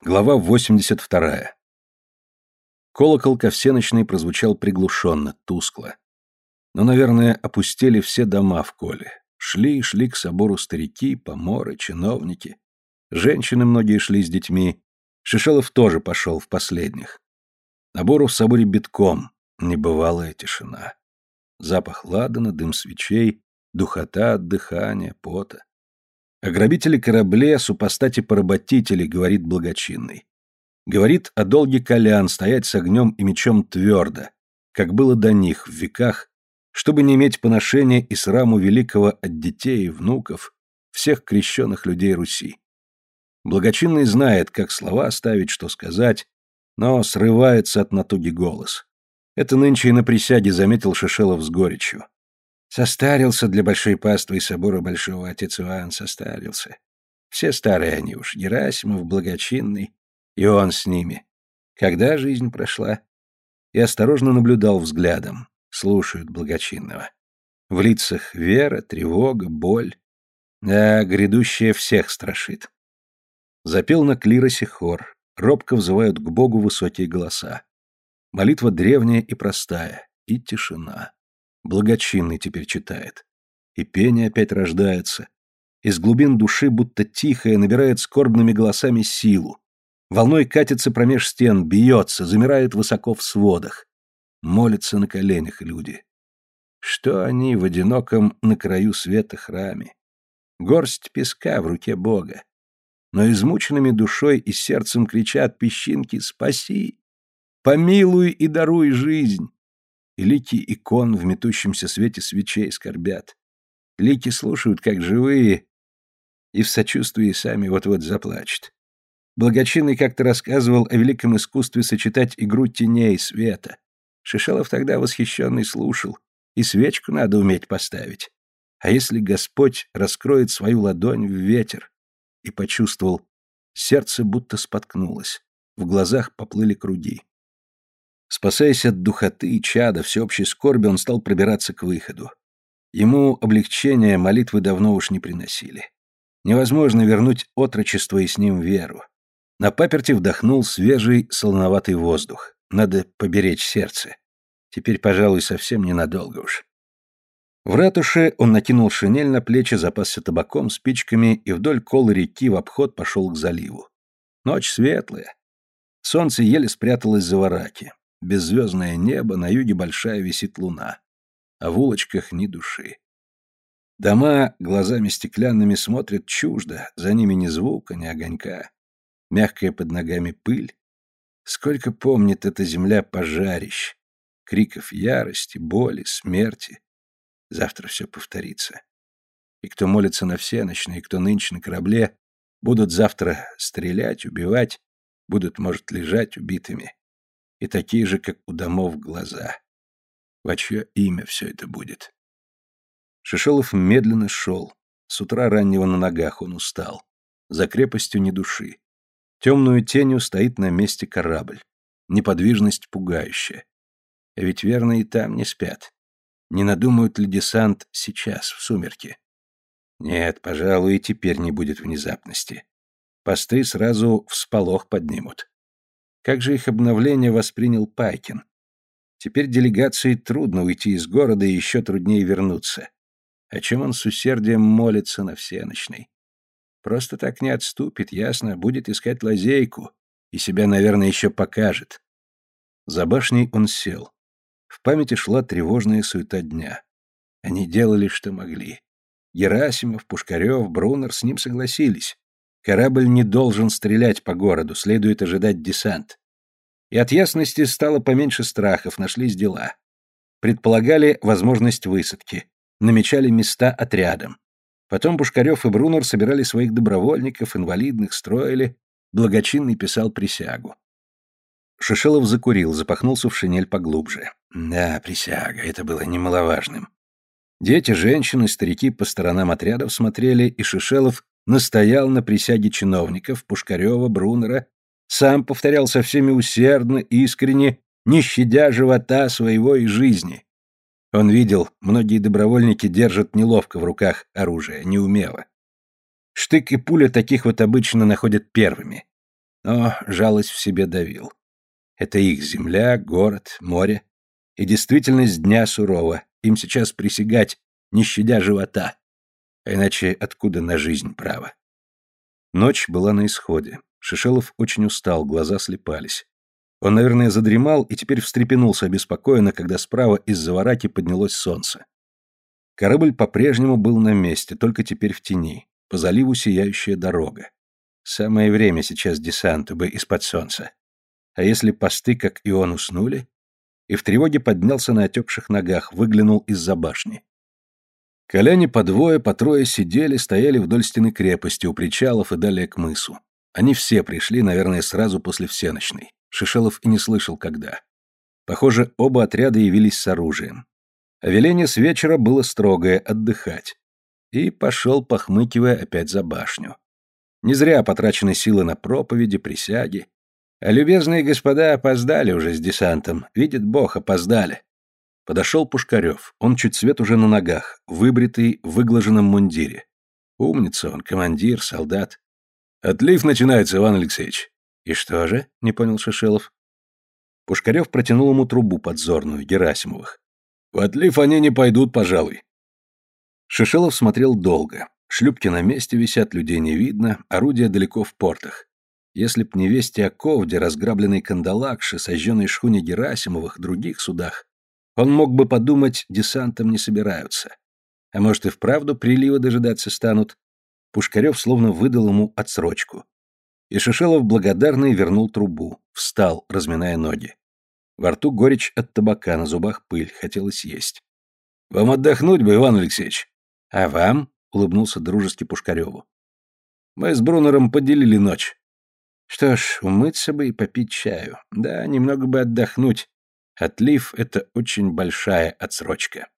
Глава 82. Колокол ко всеночной прозвучал приглушенно, тускло. Но, наверное, опустили все дома в Коле. Шли и шли к собору старики, поморы, чиновники. Женщины многие шли с детьми. Шишелов тоже пошел в последних. Набору в соборе битком. Небывалая тишина. Запах ладана, дым свечей, духота от дыхания, пота. О грабителе корабле, супостате-поработителе, говорит благочинный. Говорит о долге колян стоять с огнем и мечом твердо, как было до них в веках, чтобы не иметь поношения и сраму великого от детей и внуков, всех крещенных людей Руси. Благочинный знает, как слова ставить, что сказать, но срывается от натуги голос. Это нынче и на присяге заметил Шишелов с горечью. Состарился для большой паствы и собора Большого отец Иоанн, состарился. Все старые они уж, Герасимов, Благочинный, и он с ними. Когда жизнь прошла? И осторожно наблюдал взглядом. Слушают Благочинного. В лицах вера, тревога, боль. Да, грядущее всех страшит. Запел на клиросе хор. Робко взывают к Богу высокие голоса. Молитва древняя и простая. И тишина. Благочинный теперь читает. И пение опять рождается. Из глубин души будто тихое набирает скорбными голосами силу. Волной катится промеж стен, бьется, замирает высоко в сводах. Молятся на коленях люди. Что они в одиноком на краю света храме? Горсть песка в руке Бога. Но измученными душой и сердцем кричат песчинки «Спаси! Помилуй и даруй жизнь!» И лики икон в метущемся свете свечей скорбят. Лики слушают, как живые, и в сочувствии сами вот-вот заплачут. Благочинный как-то рассказывал о великом искусстве сочетать игру теней и света. Шишелов тогда восхищенный слушал, и свечку надо уметь поставить. А если Господь раскроет свою ладонь в ветер? И почувствовал, сердце будто споткнулось, в глазах поплыли круги. Спасаясь от духоты и чада, всеобщей скорби, он стал пробираться к выходу. Ему облегчения молитвы давно уж не приносили. Невозможно вернуть отрочество и с ним веру. На паперти вдохнул свежий солоноватый воздух. Надо поберечь сердце. Теперь, пожалуй, совсем ненадолго уж. В ратуше он накинул шинель на плечи, запасся табаком, спичками и вдоль колы реки в обход пошел к заливу. Ночь светлая. Солнце еле спряталось за вараки. Беззвездное небо, на юге большая висит луна. А в улочках ни души. Дома глазами стеклянными смотрят чуждо, за ними ни звука, ни огонька. Мягкая под ногами пыль. Сколько помнит эта земля пожарищ, криков ярости, боли, смерти. Завтра все повторится. И кто молится на всеночной, и кто нынче на корабле, будут завтра стрелять, убивать, будут, может, лежать убитыми и такие же, как у домов, глаза. Во чье имя все это будет? Шишелов медленно шел. С утра раннего на ногах он устал. За крепостью ни души. Темную тенью стоит на месте корабль. Неподвижность пугающая. А ведь верно и там не спят. Не надумают ли десант сейчас, в сумерки? Нет, пожалуй, и теперь не будет внезапности. Посты сразу в сполох поднимут. Как же их обновление воспринял Пайкин? Теперь делегации трудно уйти из города и еще труднее вернуться. О чем он с усердием молится на всеночной. Просто так не отступит, ясно, будет искать лазейку. И себя, наверное, еще покажет. За башней он сел. В памяти шла тревожная суета дня. Они делали, что могли. Герасимов, Пушкарев, Брунер с ним согласились. Корабль не должен стрелять по городу, следует ожидать десант. И от ясности стало поменьше страхов, нашлись дела. Предполагали возможность высадки, намечали места отрядом. Потом Бушкарев и Брунер собирали своих добровольников, инвалидных, строили. Благочинный писал присягу. Шишелов закурил, запахнулся в шинель поглубже. Да, присяга, это было немаловажным. Дети, женщины, старики по сторонам отрядов смотрели, и Шишелов настоял на присяге чиновников Пушкарева, Брунера, сам повторял со всеми усердно, искренне, не щадя живота своего и жизни. Он видел, многие добровольники держат неловко в руках оружие, неумело. Штык и пуля таких вот обычно находят первыми. но жалость в себе давил. Это их земля, город, море. И действительность дня сурова. Им сейчас присягать, не щадя живота. А иначе откуда на жизнь право? Ночь была на исходе. Шишелов очень устал, глаза слепались. Он, наверное, задремал и теперь встрепенулся обеспокоенно, когда справа из-за вараки поднялось солнце. Корабль по-прежнему был на месте, только теперь в тени. По заливу сияющая дорога. Самое время сейчас десанту бы из-под солнца. А если посты, как и он, уснули? И в тревоге поднялся на отекших ногах, выглянул из-за башни. Коляне по двое, по трое сидели, стояли вдоль стены крепости, у причалов и далее к мысу. Они все пришли, наверное, сразу после всеночной. Шишелов и не слышал, когда. Похоже, оба отряда явились с оружием. А веление с вечера было строгое — отдыхать. И пошел, похмыкивая, опять за башню. Не зря потрачены силы на проповеди, присяги. А любезные господа опоздали уже с десантом. Видит Бог, опоздали. Подошел Пушкарев. Он чуть свет уже на ногах, выбритый, в выглаженном мундире. Умница он, командир, солдат. Отлив начинается, Иван Алексеевич. «И что же?» — не понял Шишелов. Пушкарев протянул ему трубу подзорную, Герасимовых. «В отлив они не пойдут, пожалуй». Шишелов смотрел долго. Шлюпки на месте висят, людей не видно, орудия далеко в портах. Если б не вести о Ковде, разграбленной Кандалакше, сожженной шхуне Герасимовых, других судах, он мог бы подумать, десантом не собираются. А может и вправду прилива дожидаться станут. Пушкарев словно выдал ему отсрочку. И Шишелов благодарный вернул трубу, встал, разминая ноги. Во рту горечь от табака, на зубах пыль, хотелось есть. «Вам отдохнуть бы, Иван Алексеевич!» «А вам?» — улыбнулся дружески Пушкареву. «Мы с Брунером поделили ночь». «Что ж, умыться бы и попить чаю. Да, немного бы отдохнуть. Отлив — это очень большая отсрочка».